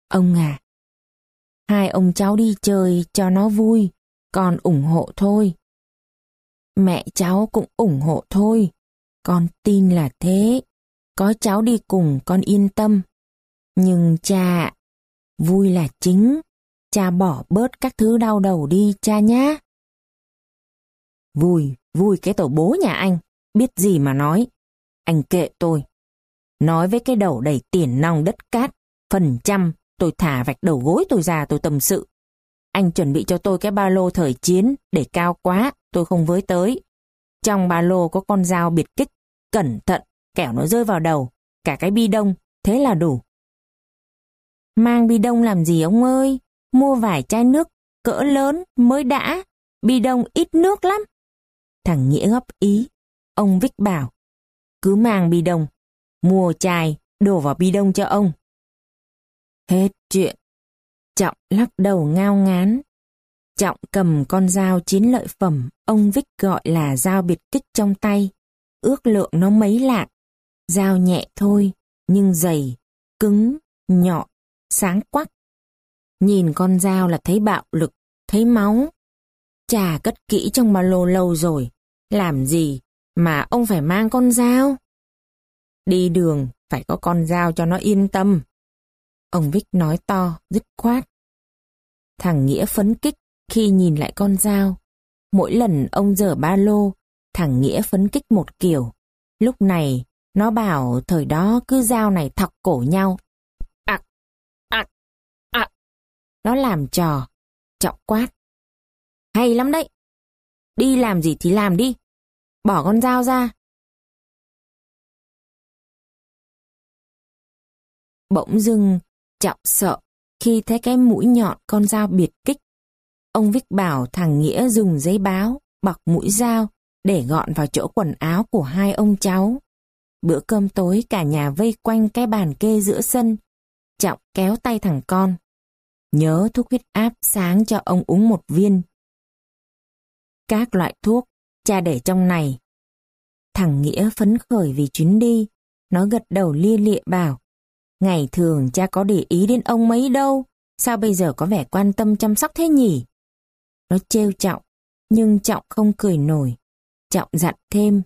Ông à, hai ông cháu đi chơi cho nó vui, con ủng hộ thôi. Mẹ cháu cũng ủng hộ thôi, con tin là thế. Có cháu đi cùng con yên tâm. Nhưng cha, vui là chính. Cha bỏ bớt các thứ đau đầu đi cha nhá. Vui, vui cái tổ bố nhà anh. Biết gì mà nói. Anh kệ tôi. Nói với cái đầu đầy tiền nong đất cát, phần trăm, tôi thả vạch đầu gối tôi ra tôi tâm sự. Anh chuẩn bị cho tôi cái ba lô thời chiến để cao quá, tôi không với tới. Trong ba lô có con dao biệt kích, cẩn thận, kẻo nó rơi vào đầu, cả cái bi đông, thế là đủ. Mang bi đông làm gì ông ơi? Mua vài chai nước cỡ lớn mới đã, bi đông ít nước lắm. Thằng Nghĩa góp ý, ông Vích bảo, cứ mang bi đông, mua chai, đổ vào bi đông cho ông. Hết chuyện. Trọng lắc đầu ngao ngán. Trọng cầm con dao chiến lợi phẩm, ông Vích gọi là dao biệt kích trong tay. Ước lượng nó mấy lạng. Dao nhẹ thôi, nhưng dày, cứng, nhọn, sáng quắc. Nhìn con dao là thấy bạo lực, thấy máu. Chà cất kỹ trong ba lô lâu rồi, làm gì mà ông phải mang con dao? Đi đường phải có con dao cho nó yên tâm. Ông Vích nói to, dứt khoát. Thằng Nghĩa phấn kích khi nhìn lại con dao. Mỗi lần ông dở ba lô, thằng Nghĩa phấn kích một kiểu. Lúc này, nó bảo thời đó cứ dao này thọc cổ nhau. Ặc, ặc, ặc. Nó làm trò, trọng quát. Hay lắm đấy. Đi làm gì thì làm đi. Bỏ con dao ra. Bỗng dưng, trọng sợ khi thấy cái mũi nhọn con dao biệt kích. Ông Vích bảo thằng Nghĩa dùng giấy báo, bọc mũi dao để gọn vào chỗ quần áo của hai ông cháu. Bữa cơm tối cả nhà vây quanh cái bàn kê giữa sân. Trọng kéo tay thằng con. Nhớ thuốc huyết áp sáng cho ông uống một viên. Các loại thuốc, cha để trong này. Thằng Nghĩa phấn khởi vì chuyến đi. Nó gật đầu lia lịa bảo. Ngày thường cha có để ý đến ông mấy đâu, sao bây giờ có vẻ quan tâm chăm sóc thế nhỉ? Nó trêu Trọng, nhưng Trọng không cười nổi. Trọng dặn thêm,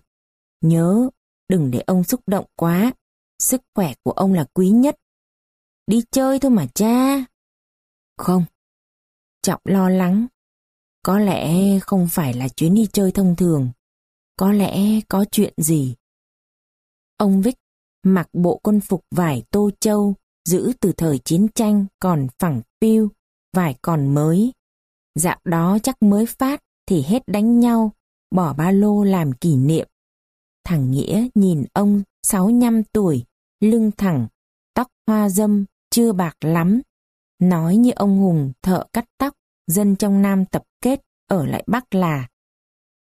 nhớ, đừng để ông xúc động quá, sức khỏe của ông là quý nhất. Đi chơi thôi mà cha. Không. Trọng lo lắng. Có lẽ không phải là chuyến đi chơi thông thường. Có lẽ có chuyện gì. Ông Vích mặc bộ quân phục vải tô châu, giữ từ thời chiến tranh còn phẳng piu, vải còn mới. Dạo đó chắc mới phát thì hết đánh nhau, bỏ ba lô làm kỷ niệm. Thằng Nghĩa nhìn ông sáu năm tuổi, lưng thẳng, tóc hoa dâm, chưa bạc lắm. Nói như ông Hùng thợ cắt tóc, dân trong Nam tập kết, ở lại Bắc là.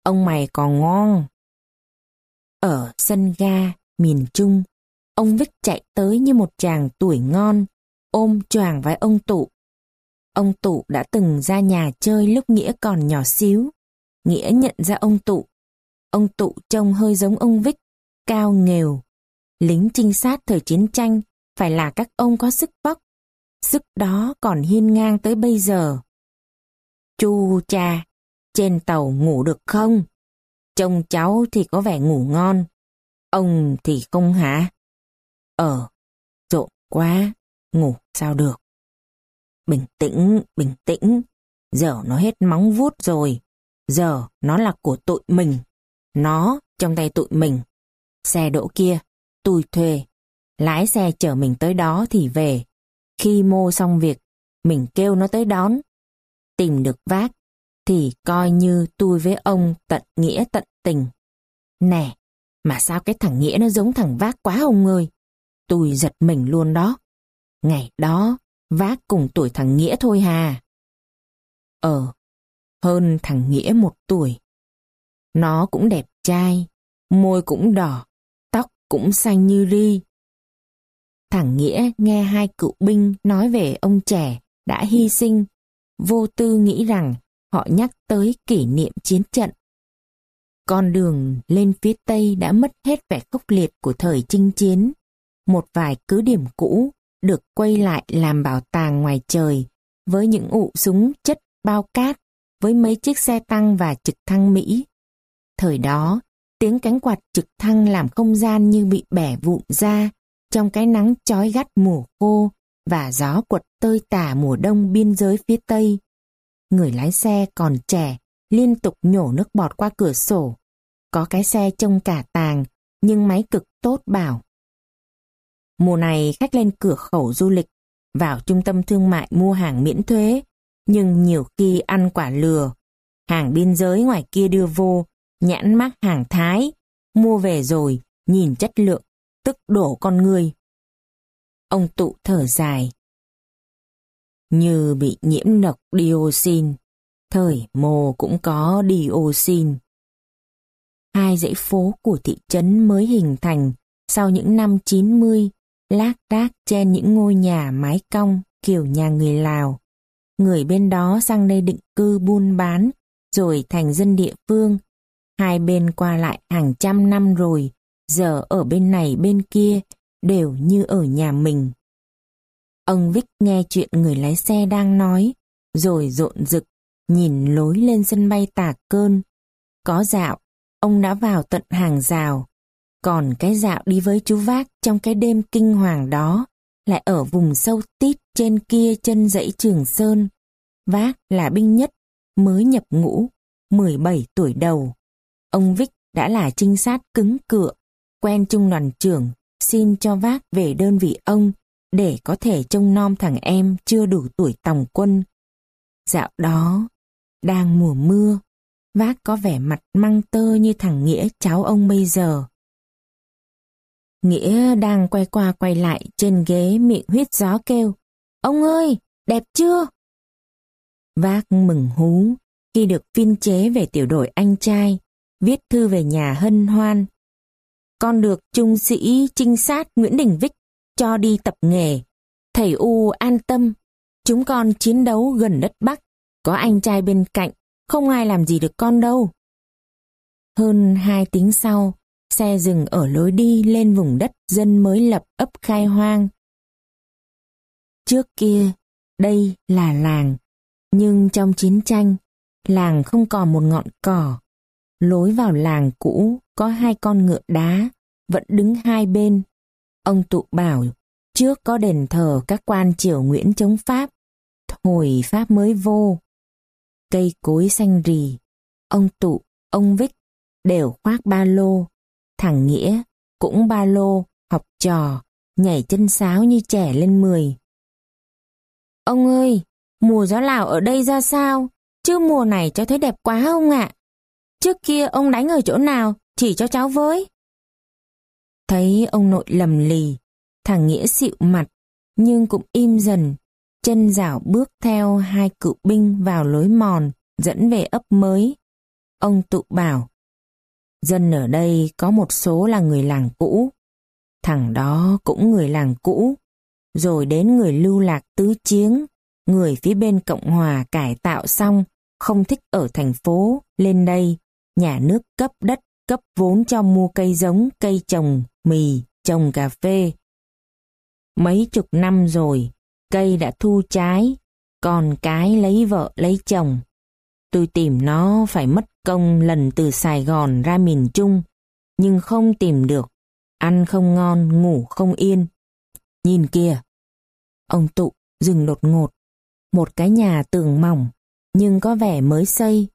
Ông mày còn ngon. Ở sân ga, miền Trung, Ông Vích chạy tới như một chàng tuổi ngon, ôm choàng với ông Tụ. Ông Tụ đã từng ra nhà chơi lúc Nghĩa còn nhỏ xíu. Nghĩa nhận ra ông Tụ. Ông Tụ trông hơi giống ông Vích, cao nghèo. Lính trinh sát thời chiến tranh phải là các ông có sức vóc. Sức đó còn hiên ngang tới bây giờ. Chu cha, trên tàu ngủ được không? Trông cháu thì có vẻ ngủ ngon. Ông thì không hả? Ờ, rộn quá, ngủ sao được. Bình tĩnh, bình tĩnh, giờ nó hết móng vuốt rồi. Giờ nó là của tụi mình. Nó trong tay tụi mình. Xe đỗ kia, tôi thuê. Lái xe chở mình tới đó thì về. Khi mô xong việc, mình kêu nó tới đón. Tìm được vác, thì coi như tôi với ông tận nghĩa tận tình. Nè, mà sao cái thằng Nghĩa nó giống thằng vác quá ông ơi. Tôi giật mình luôn đó. Ngày đó, vác cùng tuổi thằng Nghĩa thôi hà. Ờ, hơn thằng Nghĩa một tuổi. Nó cũng đẹp trai, môi cũng đỏ, tóc cũng xanh như ri. Thằng Nghĩa nghe hai cựu binh nói về ông trẻ đã hy sinh, vô tư nghĩ rằng họ nhắc tới kỷ niệm chiến trận. Con đường lên phía Tây đã mất hết vẻ khốc liệt của thời chinh chiến một vài cứ điểm cũ được quay lại làm bảo tàng ngoài trời với những ụ súng chất bao cát với mấy chiếc xe tăng và trực thăng Mỹ. Thời đó, tiếng cánh quạt trực thăng làm không gian như bị bẻ vụn ra trong cái nắng chói gắt mùa khô và gió quật tơi tả mùa đông biên giới phía Tây. Người lái xe còn trẻ, liên tục nhổ nước bọt qua cửa sổ. Có cái xe trông cả tàng, nhưng máy cực tốt bảo Mùa này khách lên cửa khẩu du lịch vào trung tâm thương mại mua hàng miễn thuế, nhưng nhiều khi ăn quả lừa. Hàng biên giới ngoài kia đưa vô, nhãn mắc hàng Thái, mua về rồi, nhìn chất lượng, tức đổ con người. Ông tụ thở dài. Như bị nhiễm nọc dioxin, thời mồ cũng có dioxin. Hai dãy phố của thị trấn mới hình thành sau những năm 90, lác đác trên những ngôi nhà mái cong kiểu nhà người Lào. Người bên đó sang đây định cư buôn bán, rồi thành dân địa phương. Hai bên qua lại hàng trăm năm rồi, giờ ở bên này bên kia, đều như ở nhà mình. Ông Vic nghe chuyện người lái xe đang nói, rồi rộn rực, nhìn lối lên sân bay tà cơn. Có dạo, ông đã vào tận hàng rào. Còn cái dạo đi với chú Vác trong cái đêm kinh hoàng đó, lại ở vùng sâu tít trên kia chân dãy Trường Sơn. Vác là binh nhất, mới nhập ngũ, 17 tuổi đầu. Ông Vích đã là trinh sát cứng cựa, quen trung đoàn trưởng, xin cho Vác về đơn vị ông để có thể trông nom thằng em chưa đủ tuổi tòng quân. Dạo đó, đang mùa mưa, Vác có vẻ mặt măng tơ như thằng Nghĩa cháu ông bây giờ. Nghĩa đang quay qua quay lại trên ghế miệng huyết gió kêu. Ông ơi, đẹp chưa? Vác mừng hú khi được phiên chế về tiểu đội anh trai, viết thư về nhà hân hoan. Con được trung sĩ trinh sát Nguyễn Đình Vích cho đi tập nghề. Thầy U an tâm, chúng con chiến đấu gần đất Bắc, có anh trai bên cạnh, không ai làm gì được con đâu. Hơn hai tiếng sau, xe dừng ở lối đi lên vùng đất dân mới lập ấp khai hoang. Trước kia, đây là làng, nhưng trong chiến tranh, làng không còn một ngọn cỏ. Lối vào làng cũ có hai con ngựa đá, vẫn đứng hai bên. Ông tụ bảo, trước có đền thờ các quan triều Nguyễn chống Pháp, hồi Pháp mới vô. Cây cối xanh rì, ông tụ, ông Vích đều khoác ba lô. Thằng Nghĩa cũng ba lô, học trò, nhảy chân sáo như trẻ lên mười. Ông ơi, mùa gió Lào ở đây ra sao? Chứ mùa này cho thấy đẹp quá không ạ? Trước kia ông đánh ở chỗ nào, chỉ cho cháu với. Thấy ông nội lầm lì, thằng Nghĩa xịu mặt, nhưng cũng im dần, chân rảo bước theo hai cựu binh vào lối mòn, dẫn về ấp mới. Ông tụ bảo, dân ở đây có một số là người làng cũ, thằng đó cũng người làng cũ, rồi đến người lưu lạc tứ chiến, người phía bên Cộng Hòa cải tạo xong, không thích ở thành phố, lên đây, nhà nước cấp đất, cấp vốn cho mua cây giống, cây trồng, mì, trồng cà phê. Mấy chục năm rồi, cây đã thu trái, còn cái lấy vợ lấy chồng. Tôi tìm nó phải mất công lần từ Sài Gòn ra miền Trung, nhưng không tìm được, ăn không ngon, ngủ không yên. Nhìn kìa! Ông tụ dừng đột ngột, một cái nhà tường mỏng, nhưng có vẻ mới xây.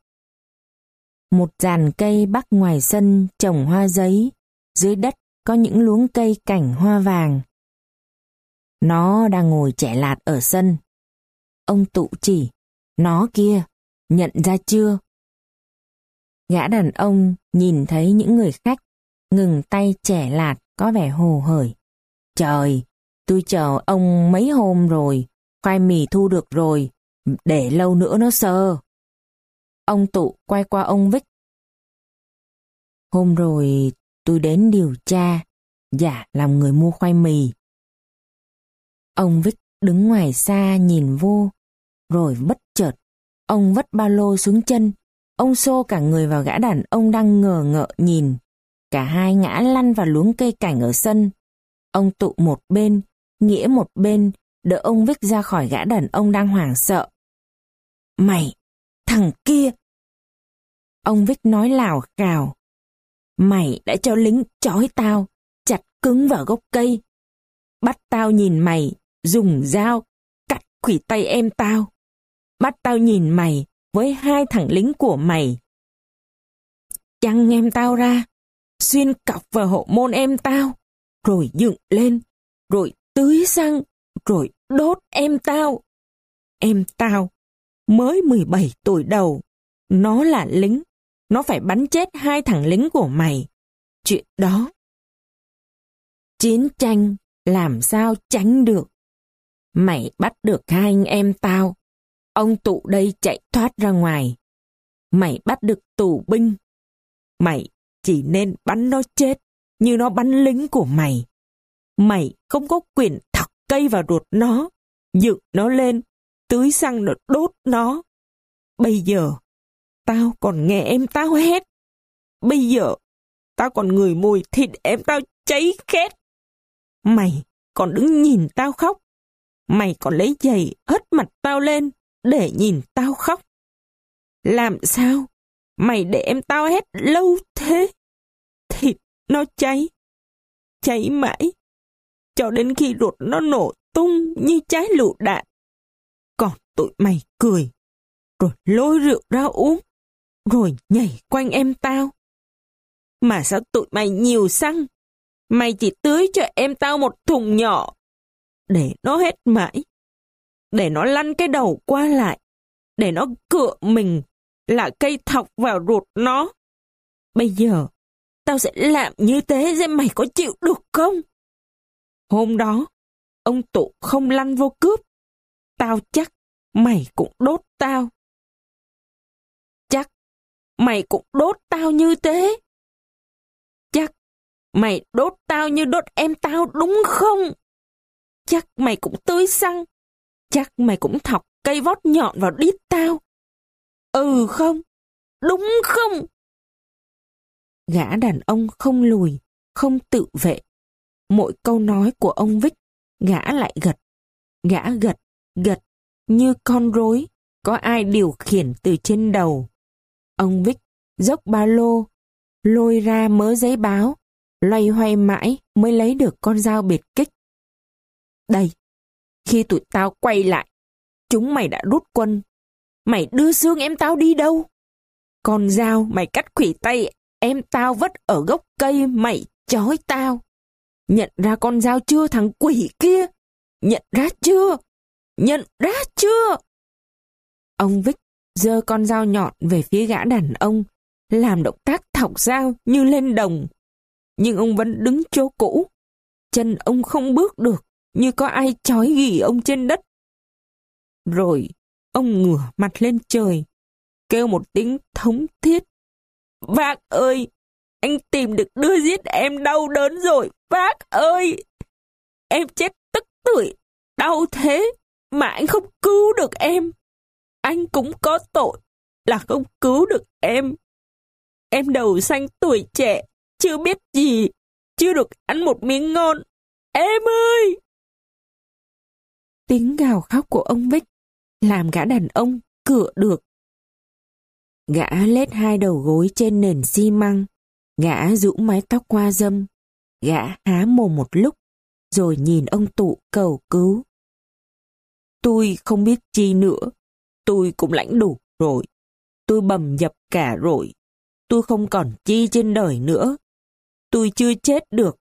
Một dàn cây bắc ngoài sân trồng hoa giấy, dưới đất có những luống cây cảnh hoa vàng. Nó đang ngồi trẻ lạt ở sân. Ông tụ chỉ, nó kia, nhận ra chưa? Gã đàn ông nhìn thấy những người khách, ngừng tay trẻ lạt có vẻ hồ hởi. Trời, tôi chờ ông mấy hôm rồi, khoai mì thu được rồi, để lâu nữa nó sơ. Ông tụ quay qua ông Vích. Hôm rồi tôi đến điều tra, giả làm người mua khoai mì. Ông Vích đứng ngoài xa nhìn vô, rồi bất chợt, ông vất ba lô xuống chân, ông xô cả người vào gã đàn ông đang ngờ ngợ nhìn. Cả hai ngã lăn vào luống cây cảnh ở sân. Ông tụ một bên, nghĩa một bên, đỡ ông Vích ra khỏi gã đàn ông đang hoảng sợ. Mày, thằng kia! Ông Vích nói lào cào. Mày đã cho lính trói tao, chặt cứng vào gốc cây. Bắt tao nhìn mày, dùng dao, cắt khủy tay em tao. Bắt tao nhìn mày với hai thằng lính của mày. Chăng em tao ra, xuyên cọc vào hộ môn em tao, rồi dựng lên, rồi tưới xăng, rồi đốt em tao. Em tao, mới 17 tuổi đầu, nó là lính, nó phải bắn chết hai thằng lính của mày. Chuyện đó. Chiến tranh làm sao tránh được. Mày bắt được hai anh em tao. Ông tụ đây chạy thoát ra ngoài. Mày bắt được tù binh. Mày chỉ nên bắn nó chết như nó bắn lính của mày. Mày không có quyền thọc cây vào ruột nó, dựng nó lên, tưới xăng nó đốt nó. Bây giờ, tao còn nghe em tao hét. Bây giờ, tao còn người mùi thịt em tao cháy khét. Mày còn đứng nhìn tao khóc. Mày còn lấy giày hất mặt tao lên để nhìn tao khóc. Làm sao? Mày để em tao hét lâu thế? Thịt nó cháy. Cháy mãi. Cho đến khi ruột nó nổ tung như trái lựu đạn. Còn tụi mày cười. Rồi lôi rượu ra uống. Rồi nhảy quanh em tao. Mà sao tụi mày nhiều xăng? Mày chỉ tưới cho em tao một thùng nhỏ. Để nó hết mãi. Để nó lăn cái đầu qua lại. Để nó cựa mình là cây thọc vào ruột nó. Bây giờ, tao sẽ làm như thế xem mày có chịu được không? Hôm đó, ông tụ không lăn vô cướp. Tao chắc mày cũng đốt tao. Chắc mày cũng đốt tao như thế. Chắc mày đốt tao như đốt em tao đúng không? Chắc mày cũng tưới xăng. Chắc mày cũng thọc cây vót nhọn vào đít tao. Ừ không? Đúng không? Gã đàn ông không lùi, không tự vệ. Mỗi câu nói của ông Vích, gã lại gật. Gã gật, gật, như con rối, có ai điều khiển từ trên đầu. Ông Vích dốc ba lô, lôi ra mớ giấy báo, loay hoay mãi mới lấy được con dao biệt kích. Đây, khi tụi tao quay lại, chúng mày đã rút quân Mày đưa xương em tao đi đâu? Con dao mày cắt khủy tay em tao vất ở gốc cây mày chói tao. Nhận ra con dao chưa thằng quỷ kia? Nhận ra chưa? Nhận ra chưa? Ông Vích giơ con dao nhọn về phía gã đàn ông, làm động tác thọc dao như lên đồng. Nhưng ông vẫn đứng chỗ cũ. Chân ông không bước được, như có ai chói ghì ông trên đất. Rồi Ông ngửa mặt lên trời, kêu một tiếng thống thiết. Bác ơi, anh tìm được đưa giết em đau đớn rồi, bác ơi! Em chết tức tuổi, đau thế, mà anh không cứu được em. Anh cũng có tội, là không cứu được em. Em đầu xanh tuổi trẻ, chưa biết gì, chưa được ăn một miếng ngon. Em ơi! Tiếng gào khóc của ông Vích làm gã đàn ông cựa được. Gã lết hai đầu gối trên nền xi măng, gã rũ mái tóc qua dâm, gã há mồm một lúc, rồi nhìn ông tụ cầu cứu. Tôi không biết chi nữa, tôi cũng lãnh đủ rồi, tôi bầm dập cả rồi, tôi không còn chi trên đời nữa. Tôi chưa chết được,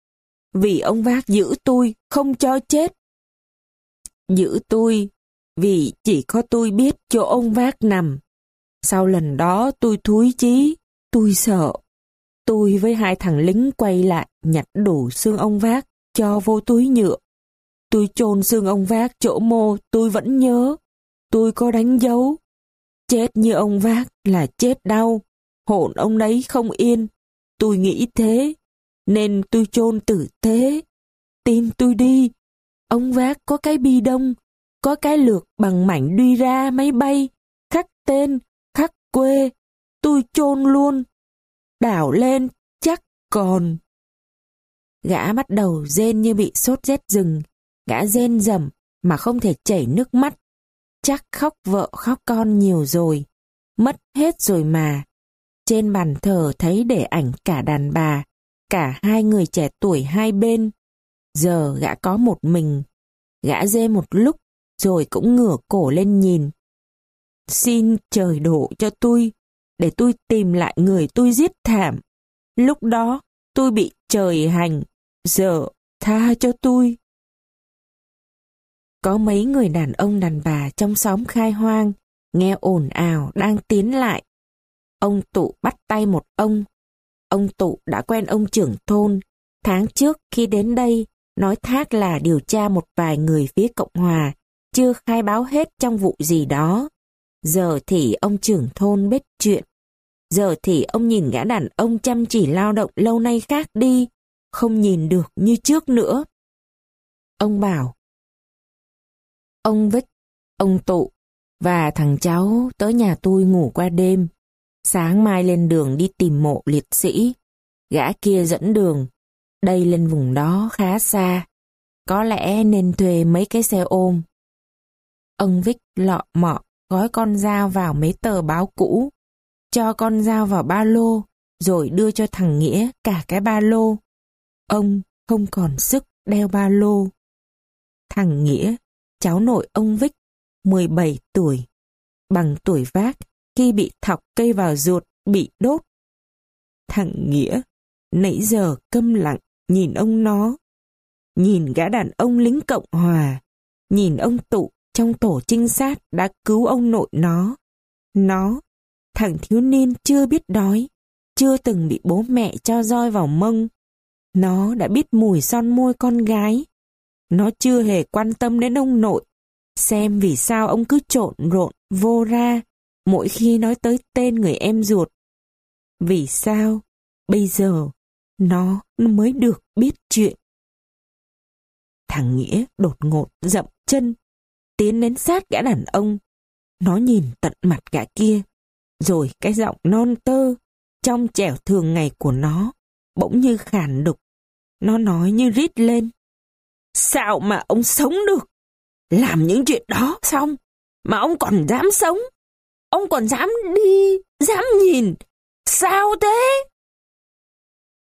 vì ông vác giữ tôi, không cho chết. Giữ tôi vì chỉ có tôi biết chỗ ông vác nằm. Sau lần đó tôi thúi chí, tôi sợ. Tôi với hai thằng lính quay lại nhặt đủ xương ông vác, cho vô túi nhựa. Tôi chôn xương ông vác chỗ mô, tôi vẫn nhớ. Tôi có đánh dấu. Chết như ông vác là chết đau, hồn ông đấy không yên. Tôi nghĩ thế, nên tôi chôn tử thế. Tin tôi đi, ông vác có cái bi đông, có cái lược bằng mảnh đi ra máy bay, khắc tên, khắc quê, tôi chôn luôn. Đảo lên, chắc còn. Gã bắt đầu rên như bị sốt rét rừng, gã rên rầm mà không thể chảy nước mắt. Chắc khóc vợ khóc con nhiều rồi, mất hết rồi mà. Trên bàn thờ thấy để ảnh cả đàn bà, cả hai người trẻ tuổi hai bên. Giờ gã có một mình. Gã dê một lúc rồi cũng ngửa cổ lên nhìn. Xin trời đổ cho tôi, để tôi tìm lại người tôi giết thảm. Lúc đó, tôi bị trời hành, giờ tha cho tôi. Có mấy người đàn ông đàn bà trong xóm khai hoang, nghe ồn ào đang tiến lại. Ông Tụ bắt tay một ông. Ông Tụ đã quen ông trưởng thôn. Tháng trước khi đến đây, nói thác là điều tra một vài người phía Cộng Hòa, chưa khai báo hết trong vụ gì đó. Giờ thì ông trưởng thôn biết chuyện. Giờ thì ông nhìn gã đàn ông chăm chỉ lao động lâu nay khác đi, không nhìn được như trước nữa. Ông bảo, ông Vích, ông Tụ và thằng cháu tới nhà tôi ngủ qua đêm. Sáng mai lên đường đi tìm mộ liệt sĩ. Gã kia dẫn đường. Đây lên vùng đó khá xa. Có lẽ nên thuê mấy cái xe ôm. Ông Vích lọ mọ gói con dao vào mấy tờ báo cũ. Cho con dao vào ba lô, rồi đưa cho thằng Nghĩa cả cái ba lô. Ông không còn sức đeo ba lô. Thằng Nghĩa, cháu nội ông Vích, 17 tuổi, bằng tuổi vác khi bị thọc cây vào ruột, bị đốt. Thằng Nghĩa, nãy giờ câm lặng nhìn ông nó, nhìn gã đàn ông lính Cộng Hòa, nhìn ông Tụ trong tổ trinh sát đã cứu ông nội nó. Nó, thằng thiếu niên chưa biết đói, chưa từng bị bố mẹ cho roi vào mông. Nó đã biết mùi son môi con gái. Nó chưa hề quan tâm đến ông nội, xem vì sao ông cứ trộn rộn vô ra mỗi khi nói tới tên người em ruột. Vì sao bây giờ nó mới được biết chuyện. Thằng Nghĩa đột ngột dậm chân, tiến đến sát gã đàn ông. Nó nhìn tận mặt gã kia, rồi cái giọng non tơ, trong trẻo thường ngày của nó, bỗng như khàn đục. Nó nói như rít lên. Sao mà ông sống được? Làm những chuyện đó xong, mà ông còn dám sống? Ông còn dám đi, dám nhìn. Sao thế?